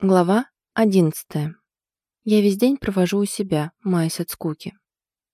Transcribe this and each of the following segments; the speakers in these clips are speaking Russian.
Глава 11. Я весь день провожу у себя, маясь от скуки.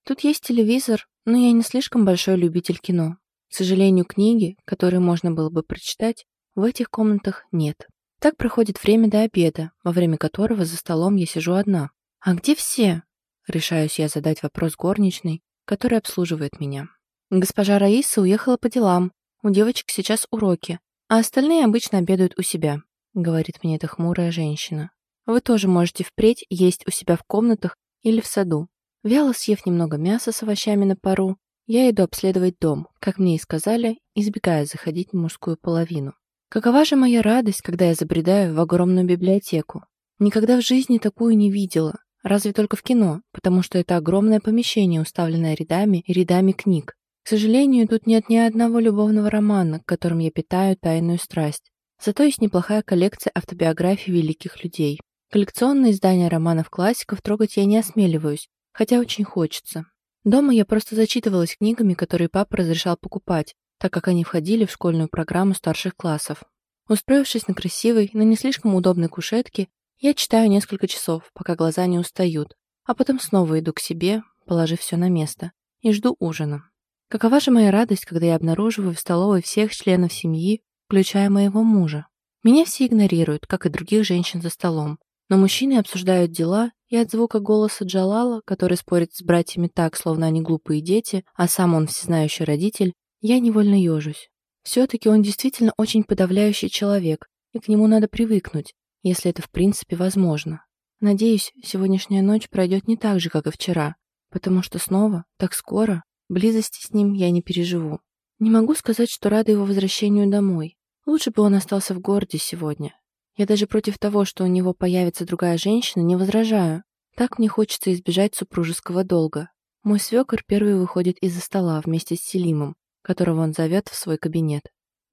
Тут есть телевизор, но я не слишком большой любитель кино. К сожалению, книги, которые можно было бы прочитать, в этих комнатах нет. Так проходит время до обеда, во время которого за столом я сижу одна. А где все? Решаюсь я задать вопрос горничной, которая обслуживает меня. Госпожа Раиса уехала по делам, у девочек сейчас уроки, а остальные обычно обедают у себя. — говорит мне эта хмурая женщина. «Вы тоже можете впредь есть у себя в комнатах или в саду. Вяло съев немного мяса с овощами на пару, я иду обследовать дом, как мне и сказали, избегая заходить в мужскую половину. Какова же моя радость, когда я забредаю в огромную библиотеку. Никогда в жизни такую не видела, разве только в кино, потому что это огромное помещение, уставленное рядами и рядами книг. К сожалению, тут нет ни одного любовного романа, к которым я питаю тайную страсть. Зато есть неплохая коллекция автобиографий великих людей. Коллекционные издания романов-классиков трогать я не осмеливаюсь, хотя очень хочется. Дома я просто зачитывалась книгами, которые папа разрешал покупать, так как они входили в школьную программу старших классов. Устроившись на красивой, но не слишком удобной кушетке, я читаю несколько часов, пока глаза не устают, а потом снова иду к себе, положив все на место, и жду ужина. Какова же моя радость, когда я обнаруживаю в столовой всех членов семьи, включая моего мужа. Меня все игнорируют, как и других женщин за столом. Но мужчины обсуждают дела, и от звука голоса Джалала, который спорит с братьями так, словно они глупые дети, а сам он всезнающий родитель, я невольно ежусь. Все-таки он действительно очень подавляющий человек, и к нему надо привыкнуть, если это в принципе возможно. Надеюсь, сегодняшняя ночь пройдет не так же, как и вчера, потому что снова, так скоро, близости с ним я не переживу. Не могу сказать, что рада его возвращению домой. Лучше бы он остался в городе сегодня. Я даже против того, что у него появится другая женщина, не возражаю. Так мне хочется избежать супружеского долга. Мой свекор первый выходит из-за стола вместе с Селимом, которого он зовет в свой кабинет.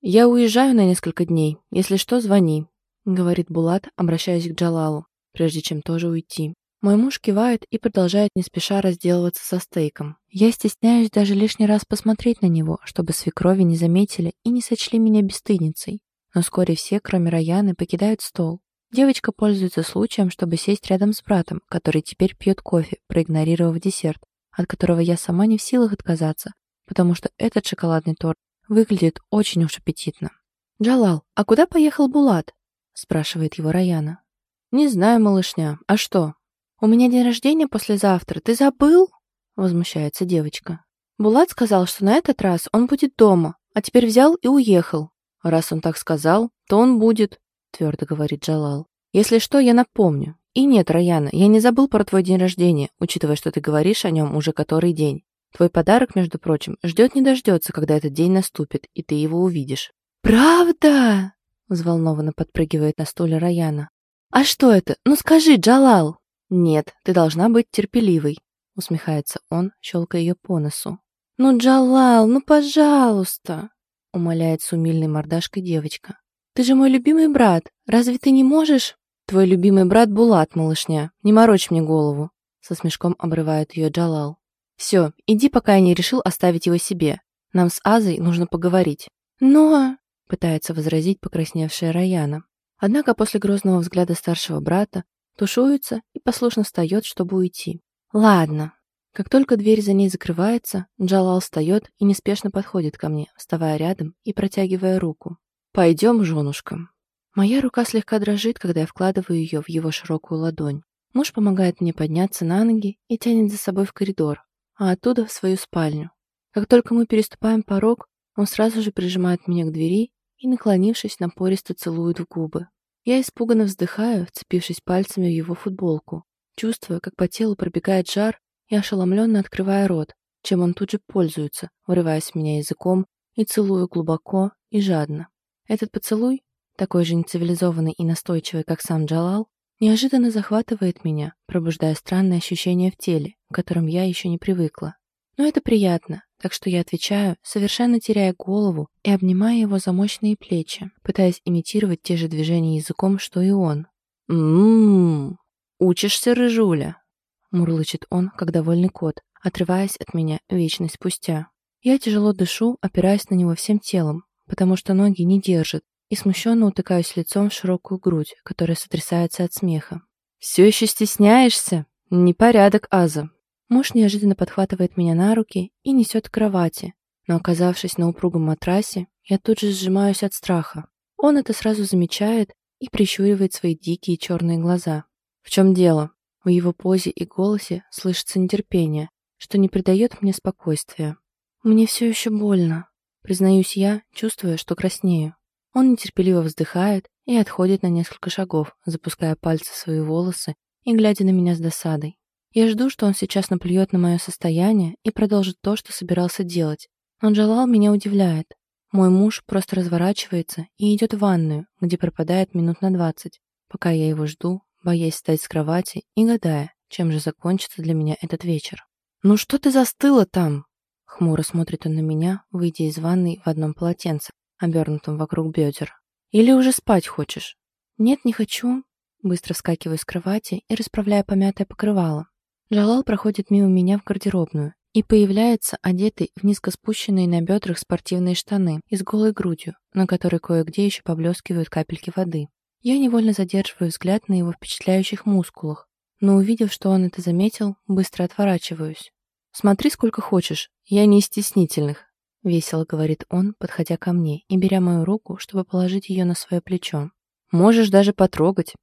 «Я уезжаю на несколько дней. Если что, звони», — говорит Булат, обращаясь к Джалалу, прежде чем тоже уйти. Мой муж кивает и продолжает не спеша разделываться со стейком. Я стесняюсь даже лишний раз посмотреть на него, чтобы свекрови не заметили и не сочли меня бесстыдницей. Но вскоре все, кроме Раяны, покидают стол. Девочка пользуется случаем, чтобы сесть рядом с братом, который теперь пьет кофе, проигнорировав десерт, от которого я сама не в силах отказаться, потому что этот шоколадный торт выглядит очень уж аппетитно. «Джалал, а куда поехал Булат?» – спрашивает его Раяна. «Не знаю, малышня. А что?» «У меня день рождения послезавтра. Ты забыл?» — возмущается девочка. Булат сказал, что на этот раз он будет дома, а теперь взял и уехал. «Раз он так сказал, то он будет», — твердо говорит Джалал. «Если что, я напомню. И нет, Раяна, я не забыл про твой день рождения, учитывая, что ты говоришь о нем уже который день. Твой подарок, между прочим, ждет не дождется, когда этот день наступит, и ты его увидишь». «Правда?» — взволнованно подпрыгивает на стуле Раяна. «А что это? Ну скажи, Джалал!» «Нет, ты должна быть терпеливой», — усмехается он, щелкая ее по носу. «Ну, Джалал, ну, пожалуйста!» — умоляет с умильной мордашкой девочка. «Ты же мой любимый брат. Разве ты не можешь...» «Твой любимый брат Булат, малышня. Не морочь мне голову!» Со смешком обрывает ее Джалал. «Все, иди, пока я не решил оставить его себе. Нам с Азой нужно поговорить». «Но...» — пытается возразить покрасневшая Раяна. Однако после грозного взгляда старшего брата тушуется и послушно встает, чтобы уйти. Ладно. Как только дверь за ней закрывается, Джалал встает и неспешно подходит ко мне, вставая рядом и протягивая руку. «Пойдем, женушка». Моя рука слегка дрожит, когда я вкладываю ее в его широкую ладонь. Муж помогает мне подняться на ноги и тянет за собой в коридор, а оттуда в свою спальню. Как только мы переступаем порог, он сразу же прижимает меня к двери и, наклонившись, напористо целует в губы. Я испуганно вздыхаю, вцепившись пальцами в его футболку, чувствуя, как по телу пробегает жар и ошеломленно открывая рот, чем он тут же пользуется, вырываясь в меня языком и целую глубоко и жадно. Этот поцелуй, такой же нецивилизованный и настойчивый, как сам Джалал, неожиданно захватывает меня, пробуждая странное ощущение в теле, к которым я еще не привыкла. Но это приятно, так что я отвечаю, совершенно теряя голову и обнимая его за мощные плечи, пытаясь имитировать те же движения языком, что и он. «М-м-м, учишься, рыжуля?» мурлычет он, как довольный кот, отрываясь от меня вечность спустя. Я тяжело дышу, опираясь на него всем телом, потому что ноги не держат, и смущенно утыкаюсь лицом в широкую грудь, которая сотрясается от смеха. «Все еще стесняешься? Непорядок, Аза!» Муж неожиданно подхватывает меня на руки и несет к кровати, но, оказавшись на упругом матрасе, я тут же сжимаюсь от страха. Он это сразу замечает и прищуривает свои дикие черные глаза. В чем дело? В его позе и голосе слышится нетерпение, что не придает мне спокойствия. Мне все еще больно, признаюсь я, чувствуя, что краснею. Он нетерпеливо вздыхает и отходит на несколько шагов, запуская пальцы в свои волосы и глядя на меня с досадой. Я жду, что он сейчас наплюет на мое состояние и продолжит то, что собирался делать. Он желал меня удивляет. Мой муж просто разворачивается и идет в ванную, где пропадает минут на двадцать, пока я его жду, боясь встать с кровати и гадая, чем же закончится для меня этот вечер. «Ну что ты застыла там?» Хмуро смотрит он на меня, выйдя из ванной в одном полотенце, обернутом вокруг бедер. «Или уже спать хочешь?» «Нет, не хочу». Быстро вскакиваю с кровати и расправляя помятое покрывало. Джалал проходит мимо меня в гардеробную и появляется одетый в низко спущенные на бедрах спортивные штаны и с голой грудью, на которой кое-где еще поблескивают капельки воды. Я невольно задерживаю взгляд на его впечатляющих мускулах, но увидев, что он это заметил, быстро отворачиваюсь. «Смотри сколько хочешь, я не из стеснительных», — весело говорит он, подходя ко мне и беря мою руку, чтобы положить ее на свое плечо. «Можешь даже потрогать.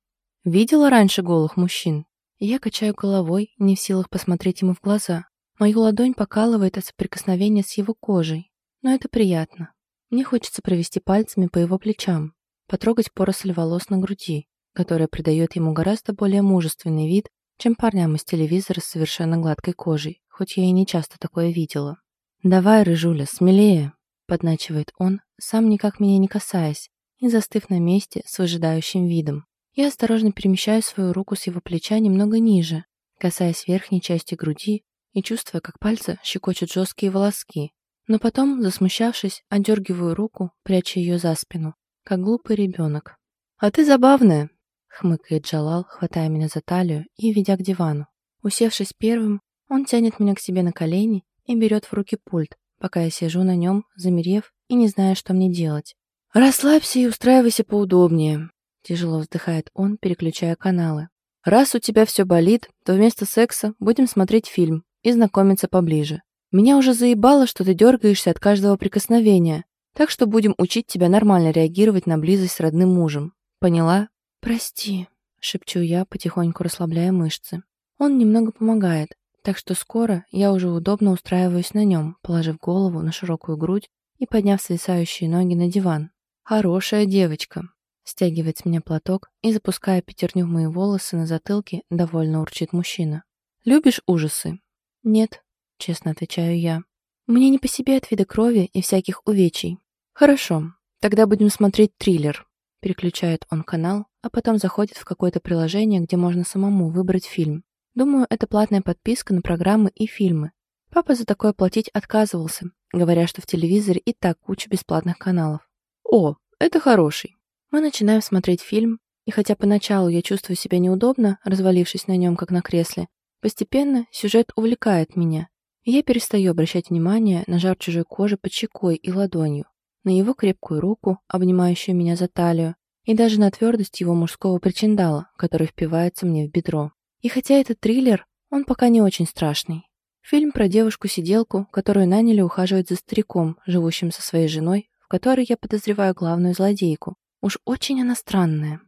Видела раньше голых мужчин?» Я качаю головой, не в силах посмотреть ему в глаза. Мою ладонь покалывает от соприкосновения с его кожей, но это приятно. Мне хочется провести пальцами по его плечам, потрогать поросль волос на груди, которая придает ему гораздо более мужественный вид, чем парням из телевизора с совершенно гладкой кожей, хоть я и не часто такое видела. «Давай, Рыжуля, смелее!» — подначивает он, сам никак меня не касаясь, и застыв на месте с выжидающим видом. Я осторожно перемещаю свою руку с его плеча немного ниже, касаясь верхней части груди и чувствуя, как пальцы щекочут жесткие волоски. Но потом, засмущавшись, отдергиваю руку, пряча ее за спину, как глупый ребенок. «А ты забавная!» хмыкает Джалал, хватая меня за талию и ведя к дивану. Усевшись первым, он тянет меня к себе на колени и берет в руки пульт, пока я сижу на нем, замерев и не зная, что мне делать. «Расслабься и устраивайся поудобнее», — тяжело вздыхает он, переключая каналы. «Раз у тебя все болит, то вместо секса будем смотреть фильм и знакомиться поближе. Меня уже заебало, что ты дергаешься от каждого прикосновения, так что будем учить тебя нормально реагировать на близость с родным мужем. Поняла?» «Прости», — шепчу я, потихоньку расслабляя мышцы. Он немного помогает, так что скоро я уже удобно устраиваюсь на нем, положив голову на широкую грудь и подняв свисающие ноги на диван. «Хорошая девочка», — стягивает с меня платок и, запуская пятерню в мои волосы на затылке, довольно урчит мужчина. «Любишь ужасы?» «Нет», — честно отвечаю я. «Мне не по себе от вида крови и всяких увечий». «Хорошо, тогда будем смотреть триллер», — переключает он канал, а потом заходит в какое-то приложение, где можно самому выбрать фильм. Думаю, это платная подписка на программы и фильмы. Папа за такое платить отказывался, говоря, что в телевизоре и так куча бесплатных каналов. О, это хороший. Мы начинаем смотреть фильм, и хотя поначалу я чувствую себя неудобно, развалившись на нем, как на кресле, постепенно сюжет увлекает меня, и я перестаю обращать внимание на жар чужой кожи под щекой и ладонью, на его крепкую руку, обнимающую меня за талию, и даже на твердость его мужского причиндала, который впивается мне в бедро. И хотя это триллер, он пока не очень страшный. Фильм про девушку-сиделку, которую наняли ухаживать за стариком, живущим со своей женой, в которой я подозреваю главную злодейку. Уж очень она странная.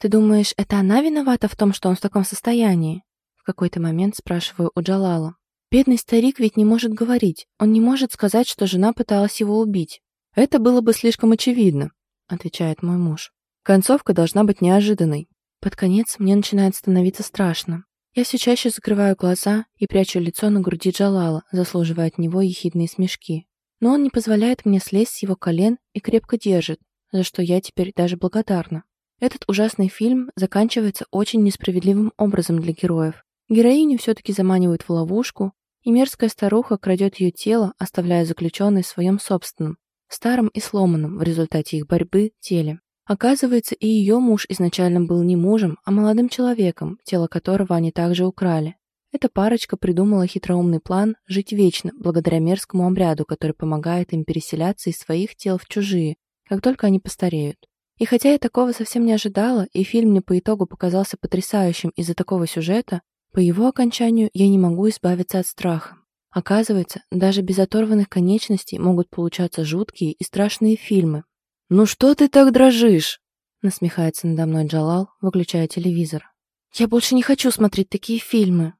«Ты думаешь, это она виновата в том, что он в таком состоянии?» В какой-то момент спрашиваю у Джалала. «Бедный старик ведь не может говорить. Он не может сказать, что жена пыталась его убить». «Это было бы слишком очевидно», — отвечает мой муж. Концовка должна быть неожиданной. Под конец мне начинает становиться страшно. Я все чаще закрываю глаза и прячу лицо на груди Джалала, заслуживая от него ехидные смешки. Но он не позволяет мне слезть с его колен и крепко держит, за что я теперь даже благодарна. Этот ужасный фильм заканчивается очень несправедливым образом для героев. Героиню все-таки заманивают в ловушку, и мерзкая старуха крадет ее тело, оставляя заключенной в своем собственном, старом и сломанном в результате их борьбы теле. Оказывается, и ее муж изначально был не мужем, а молодым человеком, тело которого они также украли. Эта парочка придумала хитроумный план жить вечно, благодаря мерзкому обряду, который помогает им переселяться из своих тел в чужие, как только они постареют. И хотя я такого совсем не ожидала, и фильм мне по итогу показался потрясающим из-за такого сюжета, по его окончанию я не могу избавиться от страха. Оказывается, даже без оторванных конечностей могут получаться жуткие и страшные фильмы. «Ну что ты так дрожишь?» насмехается надо мной Джалал, выключая телевизор. «Я больше не хочу смотреть такие фильмы»,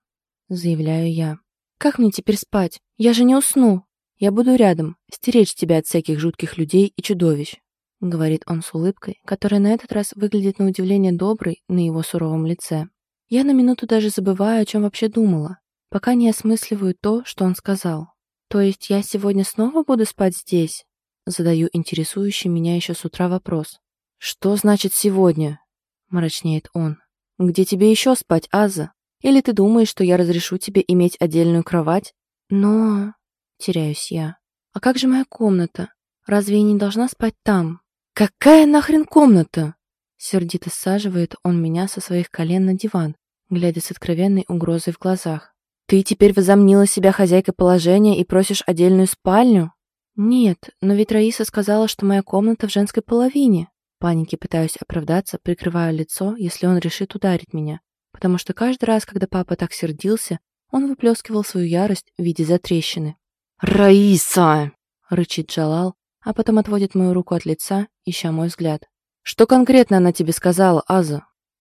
заявляю я. «Как мне теперь спать? Я же не усну. Я буду рядом, стеречь тебя от всяких жутких людей и чудовищ», говорит он с улыбкой, которая на этот раз выглядит на удивление доброй на его суровом лице. Я на минуту даже забываю, о чем вообще думала, пока не осмысливаю то, что он сказал. То есть я сегодня снова буду спать здесь? Задаю интересующий меня еще с утра вопрос. «Что значит сегодня?» — мрачнеет он. «Где тебе еще спать, Аза? Или ты думаешь, что я разрешу тебе иметь отдельную кровать?» «Но...» — теряюсь я. «А как же моя комната? Разве я не должна спать там?» «Какая нахрен комната?» Сердито саживает он меня со своих колен на диван, глядя с откровенной угрозой в глазах. «Ты теперь возомнила себя хозяйкой положения и просишь отдельную спальню?» «Нет, но ведь Раиса сказала, что моя комната в женской половине». В панике пытаюсь оправдаться, прикрывая лицо, если он решит ударить меня. Потому что каждый раз, когда папа так сердился, он выплескивал свою ярость в виде затрещины. «Раиса!» — рычит Джалал, а потом отводит мою руку от лица, ища мой взгляд. «Что конкретно она тебе сказала, Аза?»